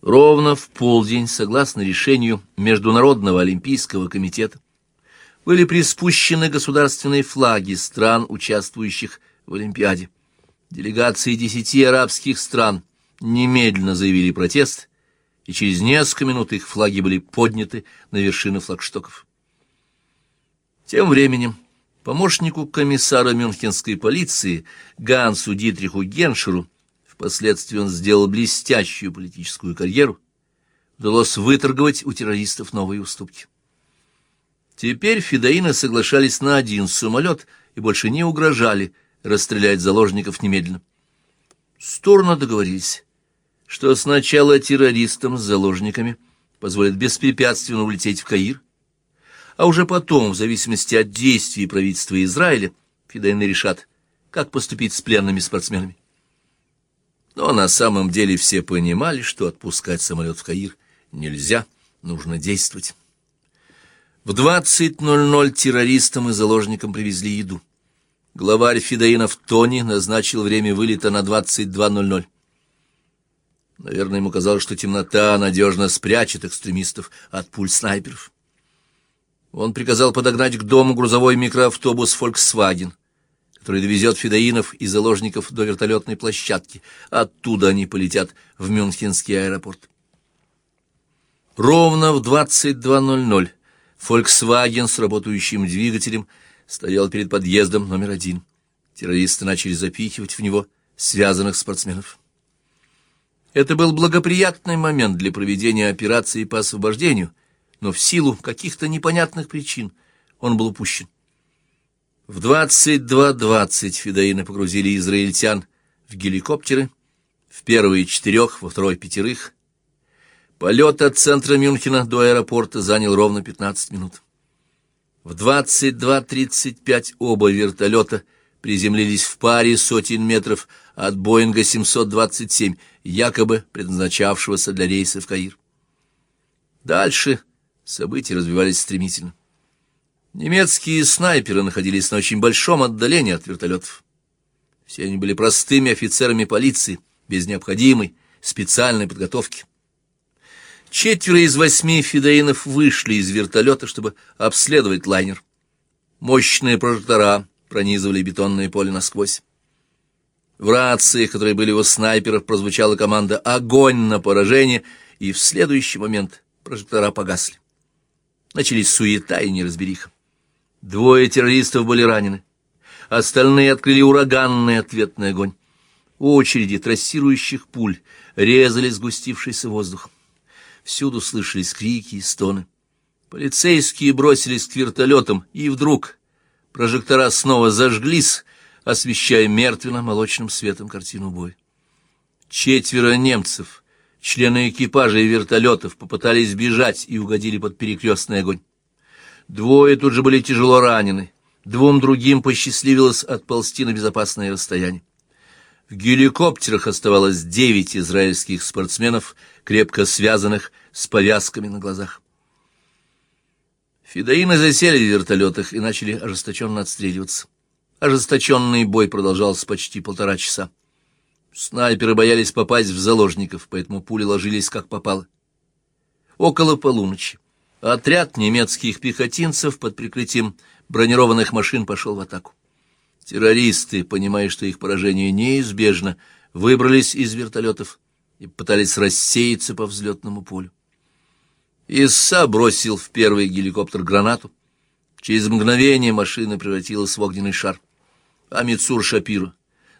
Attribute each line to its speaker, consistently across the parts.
Speaker 1: Ровно в полдень, согласно решению Международного олимпийского комитета, были приспущены государственные флаги стран, участвующих в Олимпиаде. Делегации десяти арабских стран немедленно заявили протест, и через несколько минут их флаги были подняты на вершины флагштоков. Тем временем помощнику комиссара мюнхенской полиции Гансу Дитриху Геншеру Впоследствии он сделал блестящую политическую карьеру. Удалось выторговать у террористов новые уступки. Теперь федоины соглашались на один самолет и больше не угрожали расстрелять заложников немедленно. Стороны договорились, что сначала террористам с заложниками позволят беспрепятственно улететь в Каир, а уже потом, в зависимости от действий правительства Израиля, федоины решат, как поступить с пленными спортсменами. Но на самом деле все понимали, что отпускать самолет в Каир нельзя, нужно действовать. В 20.00 террористам и заложникам привезли еду. Главарь Федоинов Тони назначил время вылета на 22.00. Наверное, ему казалось, что темнота надежно спрячет экстремистов от пуль снайперов. Он приказал подогнать к дому грузовой микроавтобус «Фольксваген» который довезет федоинов и заложников до вертолетной площадки. Оттуда они полетят в Мюнхенский аэропорт. Ровно в 22.00 «Фольксваген» с работающим двигателем стоял перед подъездом номер один. Террористы начали запихивать в него связанных спортсменов. Это был благоприятный момент для проведения операции по освобождению, но в силу каких-то непонятных причин он был упущен. В 22.20 федоины погрузили израильтян в геликоптеры, в первые четырех, во второй пятерых. Полет от центра Мюнхена до аэропорта занял ровно 15 минут. В 22.35 оба вертолета приземлились в паре сотен метров от Боинга 727, якобы предназначавшегося для рейса в Каир. Дальше события развивались стремительно. Немецкие снайперы находились на очень большом отдалении от вертолетов. Все они были простыми офицерами полиции, без необходимой специальной подготовки. Четверо из восьми фидеинов вышли из вертолета, чтобы обследовать лайнер. Мощные прожектора пронизывали бетонное поле насквозь. В рациях, которые были у снайперов, прозвучала команда «Огонь на поражение», и в следующий момент прожектора погасли. Начались суета и неразбериха. Двое террористов были ранены. Остальные открыли ураганный ответный огонь. Очереди трассирующих пуль резали сгустившийся воздух. Всюду слышались крики и стоны. Полицейские бросились к вертолетам, и вдруг прожектора снова зажглись, освещая мертвенно-молочным светом картину боя. Четверо немцев, члены экипажа и вертолетов, попытались бежать и угодили под перекрестный огонь. Двое тут же были тяжело ранены, двум другим посчастливилось отползти на безопасное расстояние. В геликоптерах оставалось девять израильских спортсменов, крепко связанных с повязками на глазах. Федоины засели в вертолетах и начали ожесточенно отстреливаться. Ожесточенный бой продолжался почти полтора часа. Снайперы боялись попасть в заложников, поэтому пули ложились как попало. Около полуночи Отряд немецких пехотинцев под прикрытием бронированных машин пошел в атаку. Террористы, понимая, что их поражение неизбежно, выбрались из вертолетов и пытались рассеяться по взлетному полю. Исса бросил в первый геликоптер гранату. Через мгновение машина превратилась в огненный шар. Амицур Шапир,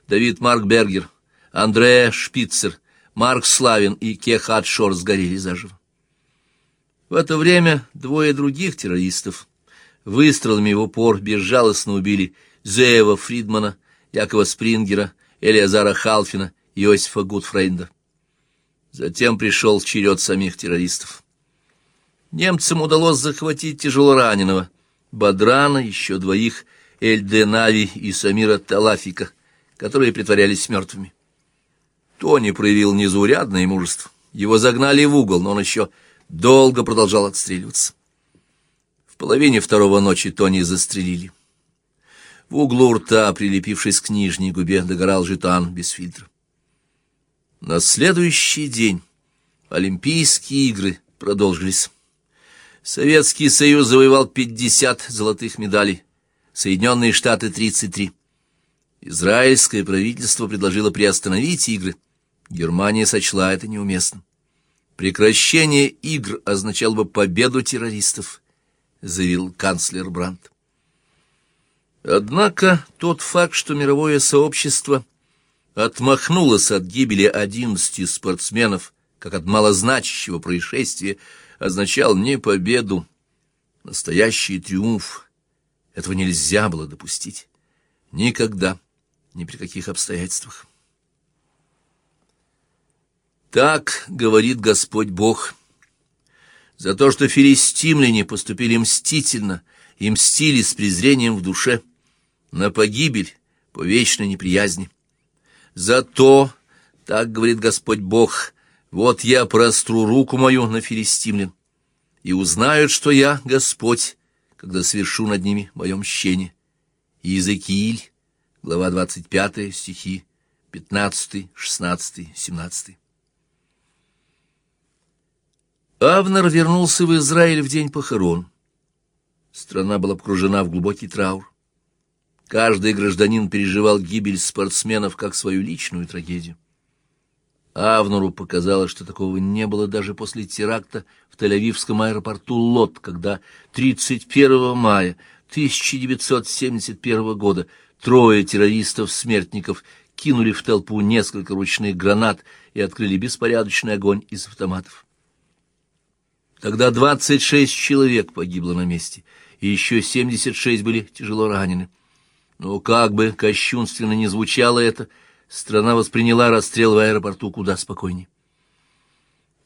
Speaker 1: Давид Марк Бергер, Андре Шпицер, Марк Славин и Кехат Шор сгорели заживо. В это время двое других террористов выстрелами в упор безжалостно убили Зеева Фридмана, Якова Спрингера, Элиазара Халфина и Иосифа Гудфрейнда. Затем пришел черед самих террористов. Немцам удалось захватить тяжелораненого Бадрана, еще двоих, Эльде Нави и Самира Талафика, которые притворялись мертвыми. Тони проявил незаурядное мужество. Его загнали в угол, но он еще долго продолжал отстреливаться. В половине второго ночи Тони застрелили. В углу рта, прилепившись к нижней губе, догорал жетан без фильтра. На следующий день Олимпийские игры продолжились. Советский Союз завоевал 50 золотых медалей, Соединенные Штаты — 33. Израильское правительство предложило приостановить игры. Германия сочла это неуместным. Прекращение игр означало бы победу террористов, заявил канцлер Брандт. Однако тот факт, что мировое сообщество отмахнулось от гибели одиннадцати спортсменов, как от малозначащего происшествия, означал не победу, настоящий триумф. Этого нельзя было допустить. Никогда, ни при каких обстоятельствах. Так говорит Господь Бог. За то, что филистимляне поступили мстительно и мстили с презрением в душе, на погибель по вечной неприязни. За то, так говорит Господь Бог, вот я простру руку мою на филистимлян, и узнают, что я Господь, когда совершу над ними мое мщение. Иезекииль, глава 25, стихи 15, 16, 17. Авнер вернулся в Израиль в день похорон. Страна была погружена в глубокий траур. Каждый гражданин переживал гибель спортсменов как свою личную трагедию. Авнуру показалось, что такого не было даже после теракта в Тель-Авивском аэропорту Лот, когда 31 мая 1971 года трое террористов-смертников кинули в толпу несколько ручных гранат и открыли беспорядочный огонь из автоматов. Тогда 26 человек погибло на месте, и еще 76 были тяжело ранены. Но как бы кощунственно не звучало это, — страна восприняла расстрел в аэропорту куда спокойнее.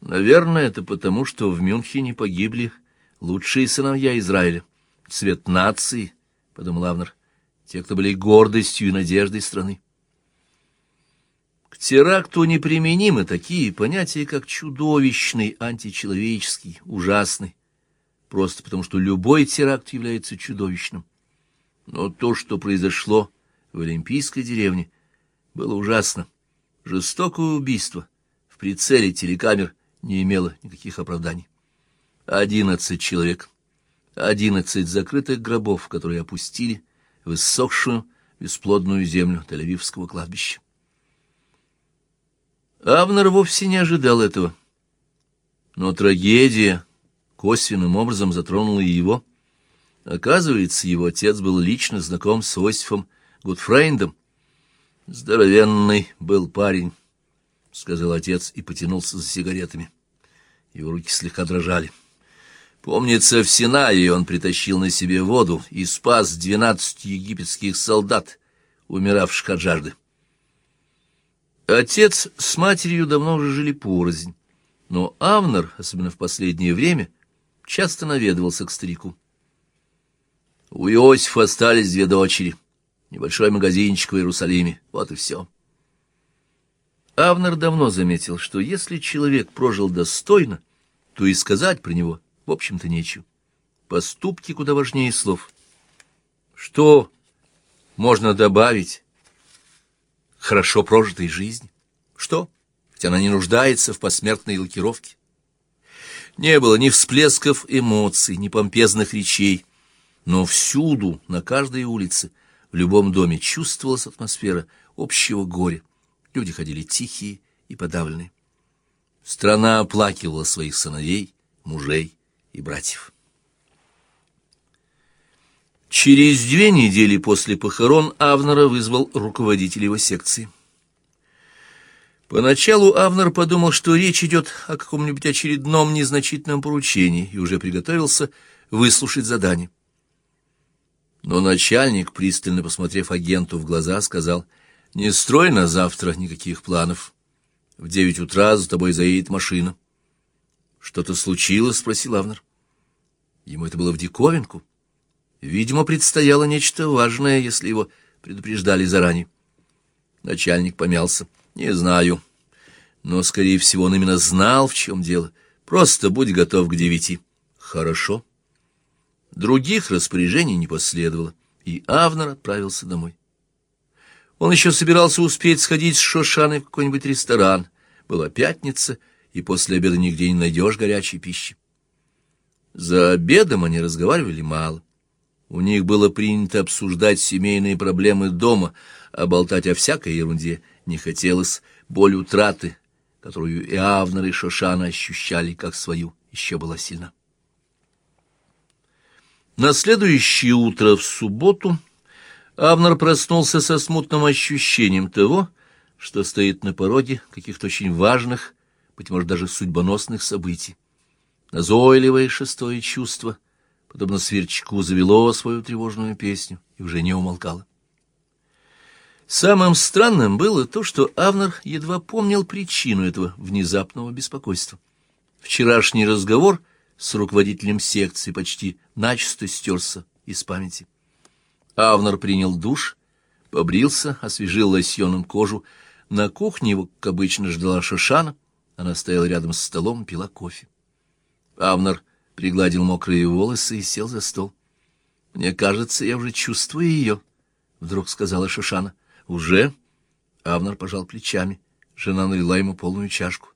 Speaker 1: Наверное, это потому, что в Мюнхене погибли лучшие сыновья Израиля, цвет нации, — подумал Авнер, — те, кто были гордостью и надеждой страны. К теракту неприменимы такие понятия, как чудовищный, античеловеческий, ужасный, просто потому что любой теракт является чудовищным. Но то, что произошло в Олимпийской деревне, — было ужасно. Жестокое убийство в прицеле телекамер не имело никаких оправданий. Одиннадцать человек, одиннадцать закрытых гробов, которые опустили в иссохшую бесплодную землю Тель-Авивского кладбища. Авнер вовсе не ожидал этого. Но трагедия косвенным образом затронула и его. Оказывается, его отец был лично знаком с Осифом Гудфрейндом, Здоровенный был парень, — сказал отец и потянулся за сигаретами. Его руки слегка дрожали. Помнится, в Синае он притащил на себе воду и спас двенадцать египетских солдат, умиравших от жажды. Отец с матерью давно уже жили порознь, но Авнер, особенно в последнее время, часто наведывался к старику. У Иосифа остались две дочери — небольшой магазинчик в Иерусалиме. Вот и все. Авнер давно заметил, что если человек прожил достойно, то и сказать про него, в общем-то, нечего. Поступки куда важнее слов. Что можно добавить хорошо прожитой жизни? Что? Ведь она не нуждается в посмертной лакировке. Не было ни всплесков эмоций, ни помпезных речей, но всюду, на каждой улице — в любом доме чувствовалась атмосфера общего горя. Люди ходили тихие и подавленные. Страна оплакивала своих сыновей, мужей и братьев. Через две недели после похорон Авнера вызвал руководитель его секции. Поначалу Авнер подумал, что речь идет о каком-нибудь очередном незначительном поручении, и уже приготовился выслушать задание. Но начальник, пристально посмотрев агенту в глаза, сказал, «Не строй на завтра никаких планов. В девять утра за тобой заедет машина». «Что-то случилось?» — спросил Авнер. Ему это было в диковинку. Видимо, предстояло нечто важное, если его предупреждали заранее. Начальник помялся. «Не знаю. Но, скорее всего, он именно знал, в чем дело. Просто будь готов к девяти». «Хорошо». Других распоряжений не последовало, и Авнер отправился домой. Он еще собирался успеть сходить с Шошаной в какой-нибудь ресторан. Была пятница, и после обеда нигде не найдешь горячей пищи. За обедом они разговаривали мало. У них было принято обсуждать семейные проблемы дома, а болтать о всякой ерунде не хотелось. Боль утраты, которую и Авнер, и Шошана ощущали как свою, еще была сильна. На следующее утро в субботу Авнер проснулся со смутным ощущением того, что стоит на пороге каких-то очень важных, быть может, даже судьбоносных событий. Назойливое шестое чувство, подобно сверчку, завело свою тревожную песню и уже не умолкало. Самым странным было то, что Авнер едва помнил причину этого внезапного беспокойства. Вчерашний разговор с руководителем секции почти начисто стерся из памяти. Авнер принял душ, побрился, освежил лосьоном кожу. На кухне его, как обычно, ждала Шошана. Она стояла рядом с столом, пила кофе. Авнер пригладил мокрые волосы и сел за стол. — Мне кажется, я уже чувствую ее, — вдруг сказала Шошана. «Уже?» Авнер пожал плечами. Жена налила ему полную чашку.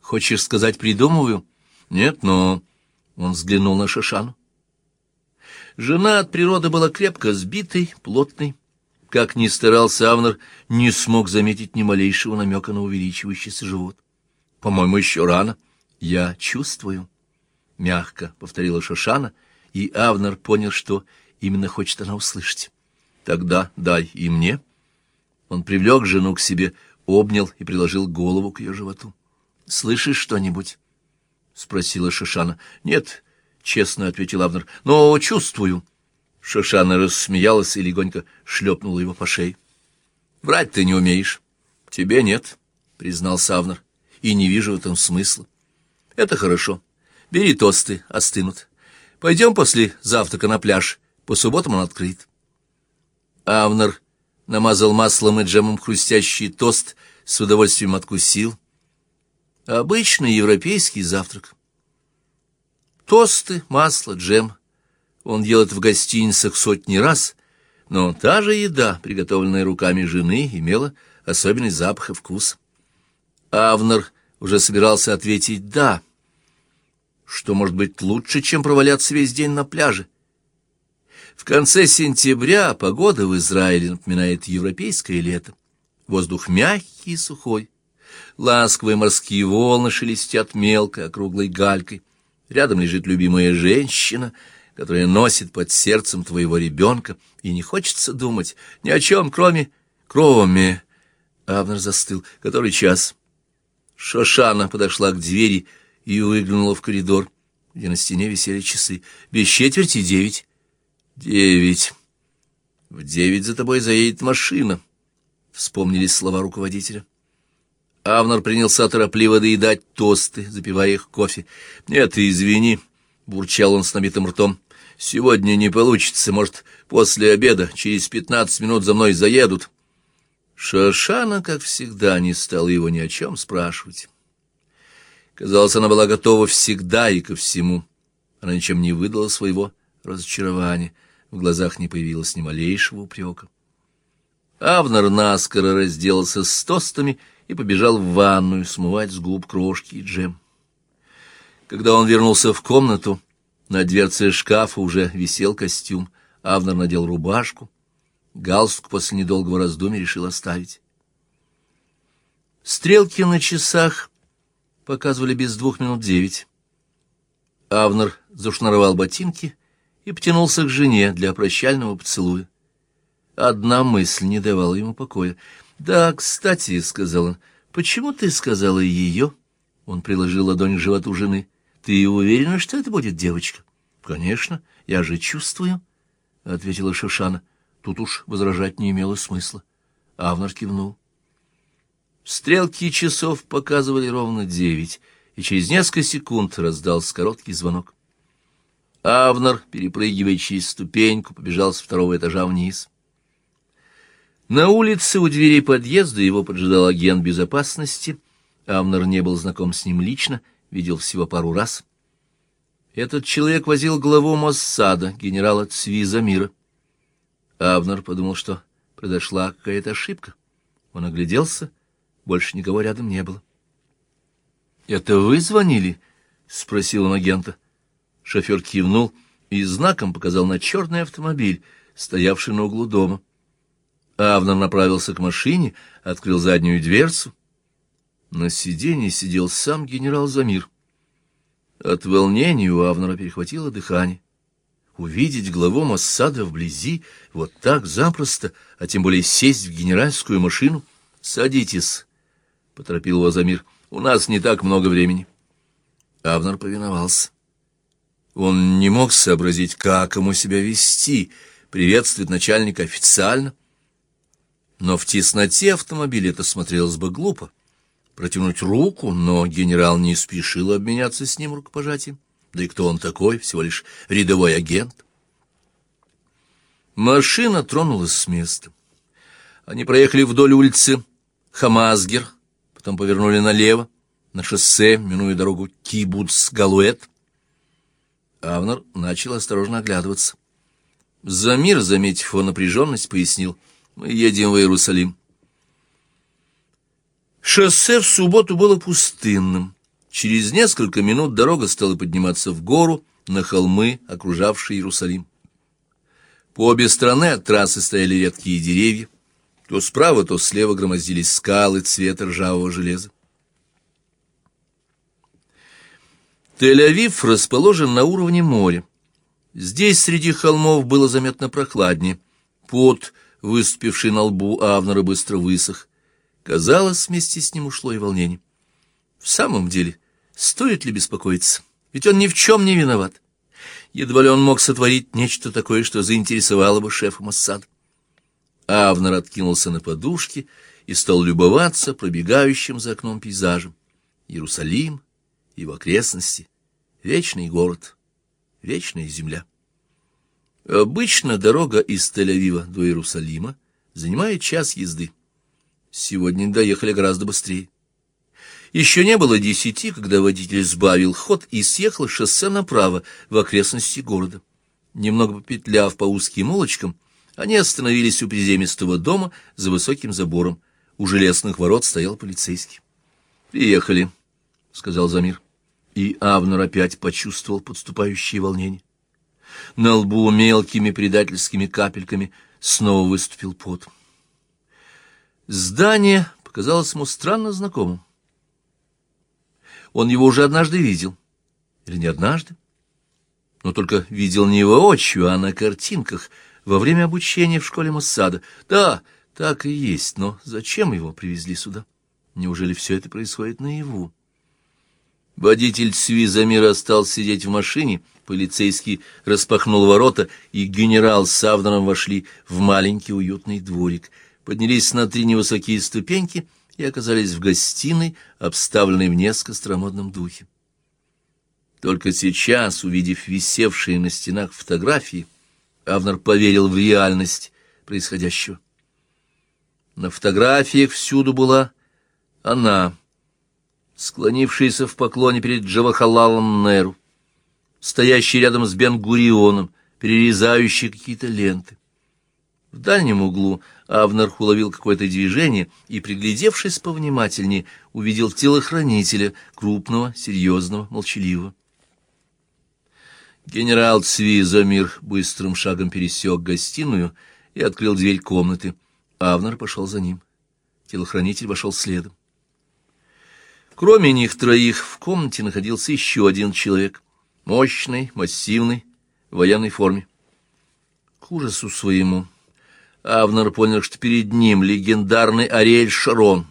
Speaker 1: «Хочешь сказать, придумываю?» «Нет, но...» Он взглянул на Шашану. Жена от природы была крепко сбитой, плотной. Как ни старался Авнер, не смог заметить ни малейшего намека на увеличивающийся живот. «По-моему, еще рано. Я чувствую», — мягко повторила Шашана, и Авнер понял, что именно хочет она услышать. «Тогда дай и мне». Он привлек жену к себе, обнял и приложил голову к ее животу. — Слышишь что-нибудь? — спросила Шишана. — Нет, — честно ответил Авнер, — но чувствую. Шишана рассмеялась и легонько шлепнула его по шее. — Врать ты не умеешь. — Тебе нет, — признал Авнер, — и не вижу в этом смысла. — Это хорошо. Бери тосты, остынут. Пойдем после завтрака на пляж. По субботам он открыт. Авнер намазал маслом и джемом хрустящий тост, с удовольствием откусил. Обычный европейский завтрак. Тосты, масло, джем. Он ел это в гостиницах сотни раз, но та же еда, приготовленная руками жены, имела особенный запах и вкус. Авнер уже собирался ответить «да», что может быть лучше, чем проваляться весь день на пляже. В конце сентября погода в Израиле напоминает европейское лето. Воздух мягкий и сухой. Ласковые морские волны шелестят мелкой округлой галькой. Рядом лежит любимая женщина, которая носит под сердцем твоего ребенка, и не хочется думать ни о чем, кроме... кроме... Авнер застыл. Который час? Шошана подошла к двери и выглянула в коридор, где на стене висели часы. Без четверти девять. Девять. В девять за тобой заедет машина. Вспомнились слова руководителя. Авнер принялся торопливо доедать тосты, запивая их кофе. «Нет, извини», — бурчал он с набитым ртом. «Сегодня не получится. Может, после обеда, через пятнадцать минут за мной заедут». Шашана, как всегда, не стала его ни о чем спрашивать. Казалось, она была готова всегда и ко всему. Она ничем не выдала своего разочарования в глазах не появилось ни малейшего упрека. Авнер наскоро разделался с тостами и побежал в ванную смывать с губ крошки и джем. Когда он вернулся в комнату, на дверце шкафа уже висел костюм. Авнер надел рубашку. Галстук после недолгого раздумья решил оставить. Стрелки на часах показывали без двух минут девять. Авнер зашнуровал ботинки и потянулся к жене для прощального поцелуя. Одна мысль не давала ему покоя. «Да, кстати», — сказал он, — «почему ты сказала ее?» Он приложил ладонь к животу жены. «Ты уверена, что это будет девочка?» «Конечно, я же чувствую», — ответила Шишана. Тут уж возражать не имело смысла. Авнар кивнул. Стрелки часов показывали ровно девять, и через несколько секунд раздался короткий звонок. Авнер, перепрыгивая через ступеньку, побежал с второго этажа вниз. На улице у двери подъезда его поджидал агент безопасности. Авнер не был знаком с ним лично, видел всего пару раз. Этот человек возил главу Моссада, генерала Цвиза Мира. Авнер подумал, что произошла какая-то ошибка. Он огляделся, больше никого рядом не было. «Это вы звонили?» — спросил он агента. Шофер кивнул и знаком показал на черный автомобиль, стоявший на углу дома. Авнер направился к машине, открыл заднюю дверцу. На сиденье сидел сам генерал Замир. От волнения у Авнера перехватило дыхание. Увидеть главу Моссада вблизи, вот так запросто, а тем более сесть в генеральскую машину. «Садитесь», — поторопил его Замир, — «у нас не так много времени». Авнер повиновался. Он не мог сообразить, как ему себя вести, приветствовать начальника официально. Но в тесноте автомобиля это смотрелось бы глупо. Протянуть руку, но генерал не спешил обменяться с ним рукопожатием. Да и кто он такой? Всего лишь рядовой агент. Машина тронулась с места. Они проехали вдоль улицы Хамазгер, потом повернули налево, на шоссе, минуя дорогу Кибуц-Галуэт. Авнер начал осторожно оглядываться. Замир, заметив его напряженность, пояснил, «Мы едем в Иерусалим». Шоссе в субботу было пустынным. Через несколько минут дорога стала подниматься в гору, на холмы, окружавшие Иерусалим. По обе стороны от трассы стояли редкие деревья. То справа, то слева громоздились скалы цвета ржавого железа. Тель-Авив расположен на уровне моря. Здесь среди холмов было заметно прохладнее. Пот, выступивший на лбу Авнера, быстро высох. Казалось, вместе с ним ушло и волнение. В самом деле, стоит ли беспокоиться? Ведь он ни в чем не виноват. Едва ли он мог сотворить нечто такое, что заинтересовало бы шефа Моссада. Авнер откинулся на подушке и стал любоваться пробегающим за окном пейзажем. Иерусалим, его окрестности, вечный город, вечная земля. Обычно дорога из Тель-Авива до Иерусалима занимает час езды. Сегодня доехали гораздо быстрее. Еще не было десяти, когда водитель сбавил ход и съехал шоссе направо в окрестности города. Немного попетляв по узким улочкам, они остановились у приземистого дома за высоким забором. У железных ворот стоял полицейский. «Приехали», — сказал Замир. И Авнер опять почувствовал подступающее волнение. На лбу мелкими предательскими капельками снова выступил пот. Здание показалось ему странно знакомым. Он его уже однажды видел. Или не однажды? Но только видел не воочию, а на картинках во время обучения в школе Моссада. Да, так и есть, но зачем его привезли сюда? Неужели все это происходит наяву? Водитель Цвизамира стал сидеть в машине, полицейский распахнул ворота, и генерал с Авдоном вошли в маленький уютный дворик — поднялись на три невысокие ступеньки и оказались в гостиной, обставленной в несколько старомодном духе. Только сейчас, увидев висевшие на стенах фотографии, Авнер поверил в реальность происходящего. На фотографиях всюду была она, склонившаяся в поклоне перед Джавахалалом Неру, стоящий рядом с Бен-Гурионом, перерезающий какие-то ленты. В дальнем углу Авнер уловил какое-то движение и, приглядевшись повнимательнее, увидел телохранителя, крупного, серьезного, молчаливого. Генерал Цви Замир быстрым шагом пересек гостиную и открыл дверь комнаты. Авнер пошел за ним. Телохранитель вошел следом. Кроме них троих в комнате находился еще один человек. Мощный, массивный, в военной форме. К ужасу своему Авнер понял, что перед ним легендарный Ариэль Шарон,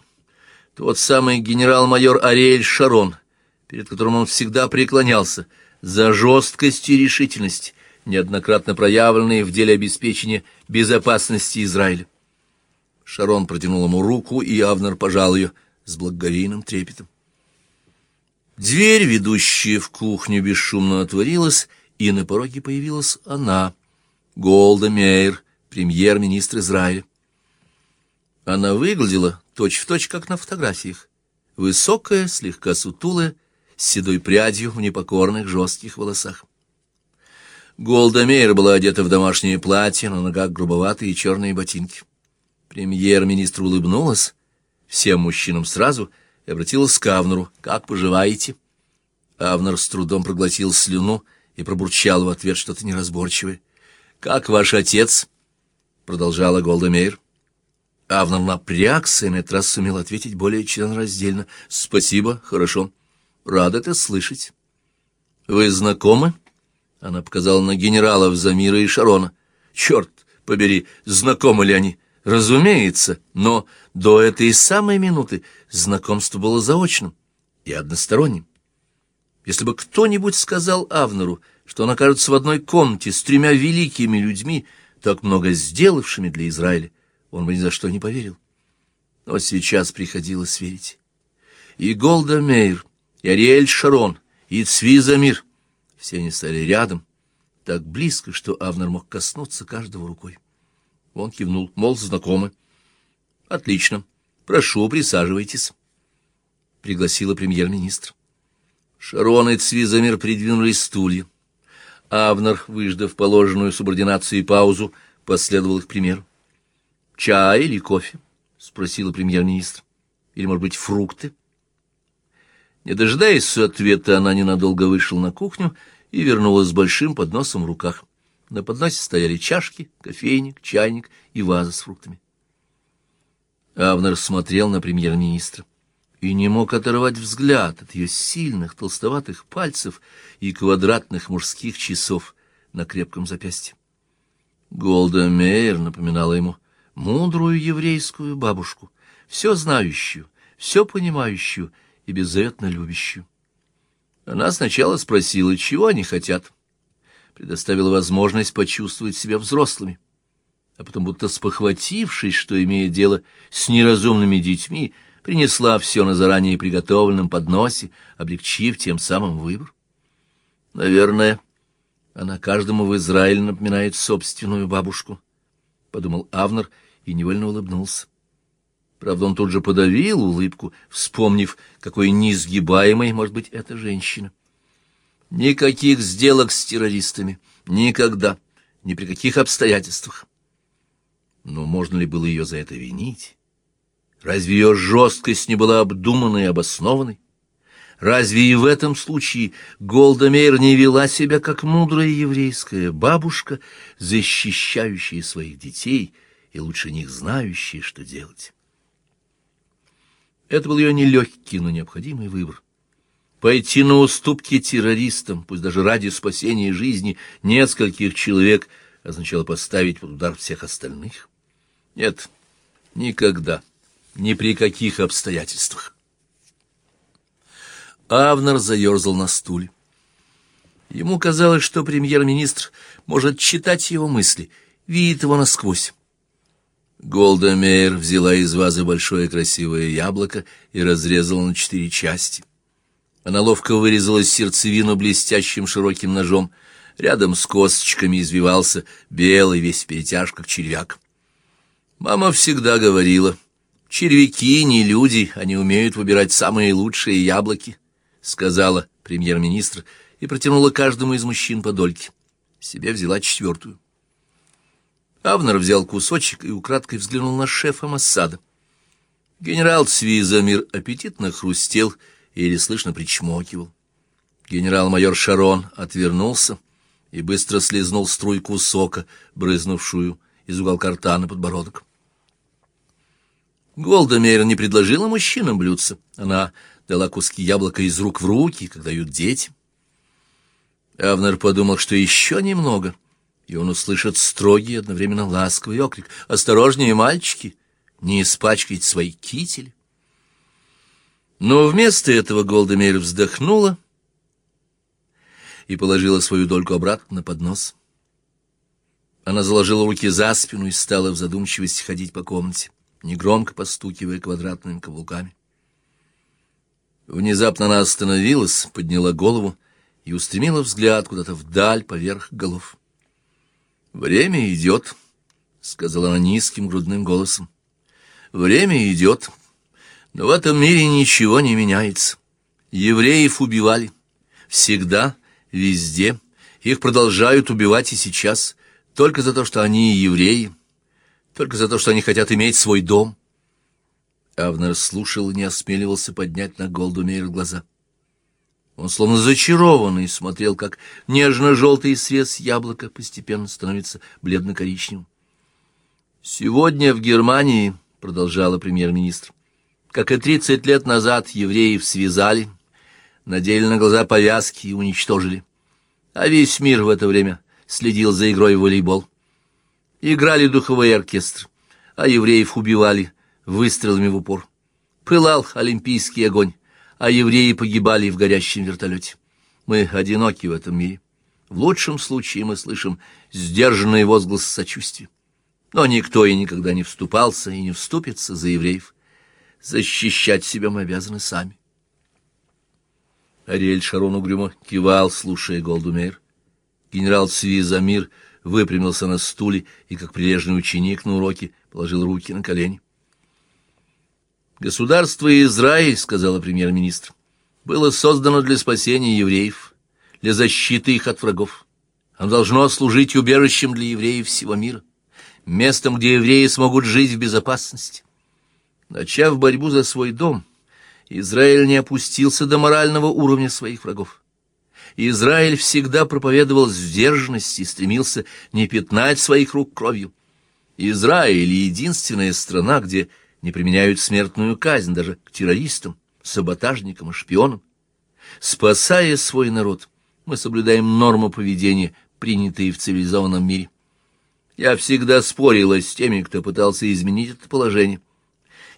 Speaker 1: тот самый генерал-майор Ариэль Шарон, перед которым он всегда преклонялся, за жесткость и решительность, неоднократно проявленные в деле обеспечения безопасности Израиля. Шарон протянул ему руку, и Авнер пожал ее с благоговейным трепетом. Дверь, ведущая в кухню, бесшумно отворилась, и на пороге появилась она, Голда Мейер, премьер-министр Израиля. Она выглядела точь-в-точь, точь, как на фотографиях. Высокая, слегка сутулая, с седой прядью в непокорных жестких волосах. Голда Мейер была одета в домашнее платье, на ногах грубоватые черные ботинки. Премьер-министр улыбнулась, всем мужчинам сразу, и обратилась к Авнеру. «Как поживаете?» Авнер с трудом проглотил слюну и пробурчал в ответ что-то неразборчивое. «Как ваш отец?» — продолжала Голдемейр. Авнер напрягся и на этот раз сумел ответить более членораздельно. «Спасибо, хорошо. Рад это слышать». «Вы знакомы?» Она показала на генералов Замира и Шарона. «Черт побери, знакомы ли они?» «Разумеется, но до этой самой минуты знакомство было заочным и односторонним. Если бы кто-нибудь сказал Авнеру, что он окажется в одной комнате с тремя великими людьми, так много сделавшими для Израиля, он бы ни за что не поверил. Но сейчас приходилось верить. И Голда Мейер, и Ариэль Шарон, и Цви Замир — все они стали рядом, так близко, что Авнер мог коснуться каждого рукой. Он кивнул, мол, знакомы. «Отлично. Прошу, присаживайтесь», — пригласила премьер-министр. Шарон и Цвизамир придвинули стулья. Авнер, выждав положенную субординацию и паузу, последовал их примеру. «Чай или кофе?» — спросила премьер-министр. «Или, может быть, фрукты?» Не дожидаясь ответа, она ненадолго вышла на кухню и вернулась с большим подносом в руках. На подносе стояли чашки, кофейник, чайник и ваза с фруктами. Авнер смотрел на премьер-министра и не мог оторвать взгляд от ее сильных толстоватых пальцев и квадратных мужских часов на крепком запястье. Голда Мейер напоминала ему — мудрую еврейскую бабушку, все знающую, все понимающую и беззаветно любящую. Она сначала спросила, чего они хотят, предоставила возможность почувствовать себя взрослыми, а потом, будто спохватившись, что имеет дело с неразумными детьми, принесла все на заранее приготовленном подносе, облегчив тем самым выбор. Наверное, она каждому в Израиле напоминает собственную бабушку, — подумал Авнер, — и невольно улыбнулся. Правда, он тут же подавил улыбку, вспомнив, какой неизгибаемой может быть эта женщина. Никаких сделок с террористами. Никогда. Ни при каких обстоятельствах. Но можно ли было ее за это винить? Разве ее жесткость не была обдуманной и обоснованной? Разве и в этом случае Голдомейр не вела себя как мудрая еврейская бабушка, защищающая своих детей — и лучше них знающие, что делать. Это был ее нелегкий, но необходимый выбор. Пойти на уступки террористам, пусть даже ради спасения жизни нескольких человек, означало поставить под удар всех остальных. Нет, никогда, ни при каких обстоятельствах. Авнер заерзал на стуле. Ему казалось, что премьер-министр может читать его мысли, видит его насквозь. Голда Мейер взяла из вазы большое красивое яблоко и разрезала на четыре части. Она ловко вырезала сердцевину блестящим широким ножом. Рядом с косточками извивался белый весь в перетяжках червяк. Мама всегда говорила, червяки не люди, они умеют выбирать самые лучшие яблоки, сказала премьер-министр и протянула каждому из мужчин по дольке. Себе взяла четвертую. Авнер взял кусочек и украдкой взглянул на шефа Массада. Генерал Цвизамир аппетитно хрустел и еле слышно причмокивал. Генерал-майор Шарон отвернулся и быстро слезнул струйку сока, брызнувшую из уголка рта на подбородок. Голда Мейер не предложила мужчинам блюдца. Она дала куски яблока из рук в руки, как дают дети. Авнер подумал, что еще немного — и он услышит строгий, одновременно ласковый окрик. «Осторожнее, мальчики! Не испачкайте свои кители!» Но вместо этого Голдемейр вздохнула и положила свою дольку обратно на поднос. Она заложила руки за спину и стала в задумчивости ходить по комнате, негромко постукивая квадратными каблуками. Внезапно она остановилась, подняла голову и устремила взгляд куда-то вдаль поверх голов. «Время идет», — сказала она низким грудным голосом. «Время идет, но в этом мире ничего не меняется. Евреев убивали. Всегда, везде. Их продолжают убивать и сейчас, только за то, что они евреи, только за то, что они хотят иметь свой дом. Авнер слушал и не осмеливался поднять на Голдумейр глаза. Он словно зачарованный смотрел, как нежно-желтый срез яблока постепенно становится бледно-коричневым. «Сегодня в Германии, — продолжала премьер-министр, — как и тридцать лет назад евреев связали, надели на глаза повязки и уничтожили. А весь мир в это время следил за игрой в волейбол. Играли духовой оркестр, а евреев убивали выстрелами в упор. Пылал олимпийский огонь, а евреи погибали в горящем вертолете. Мы одиноки в этом мире. В лучшем случае мы слышим сдержанный возглас сочувствия. Но никто и никогда не вступался и не вступится за евреев. Защищать себя мы обязаны сами. Ариэль Шарон угрюмо кивал, слушая Голдумейр. Генерал Цвизамир выпрямился на стуле и, как прилежный ученик на уроке, положил руки на колени. «Государство Израиль, — сказала премьер-министр, — было создано для спасения евреев, для защиты их от врагов. Оно должно служить убежищем для евреев всего мира, местом, где евреи смогут жить в безопасности. Начав борьбу за свой дом, Израиль не опустился до морального уровня своих врагов. Израиль всегда проповедовал сдержанность и стремился не пятнать своих рук кровью. Израиль — единственная страна, где не применяют смертную казнь даже к террористам, саботажникам и шпионам. Спасая свой народ, мы соблюдаем нормы поведения, принятые в цивилизованном мире. Я всегда спорила с теми, кто пытался изменить это положение,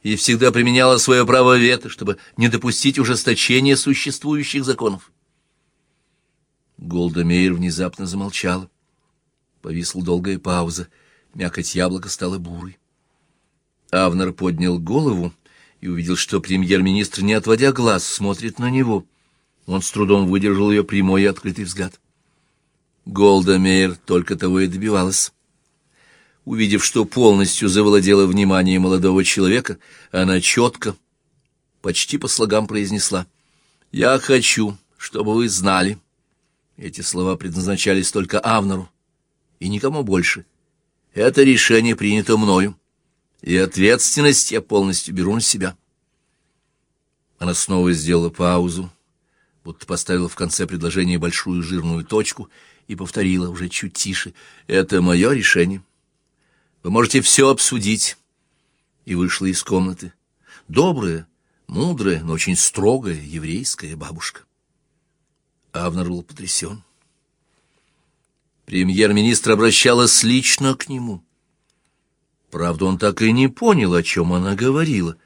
Speaker 1: и всегда применяла свое право вето, чтобы не допустить ужесточения существующих законов. Голда Меир внезапно замолчала. Повисла долгая пауза, мякоть яблока стала бурой. Авнер поднял голову и увидел, что премьер-министр, не отводя глаз, смотрит на него. Он с трудом выдержал ее прямой и открытый взгляд. Голда Мейер только того и добивалась. Увидев, что полностью завладела внимание молодого человека, она четко, почти по слогам произнесла «Я хочу, чтобы вы знали». Эти слова предназначались только Авнеру и никому больше. Это решение принято мною и ответственность я полностью беру на себя. Она снова сделала паузу, будто поставила в конце предложения большую жирную точку и повторила уже чуть тише. «Это мое решение. Вы можете все обсудить». И вышла из комнаты. Добрая, мудрая, но очень строгая еврейская бабушка. Авнер был потрясен. Премьер-министр обращалась лично к нему — Правда, он так и не понял, о чем она говорила,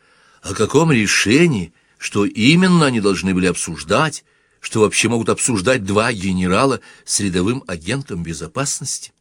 Speaker 1: о каком решении, что именно они должны были обсуждать, что вообще могут обсуждать два генерала с рядовым агентом безопасности.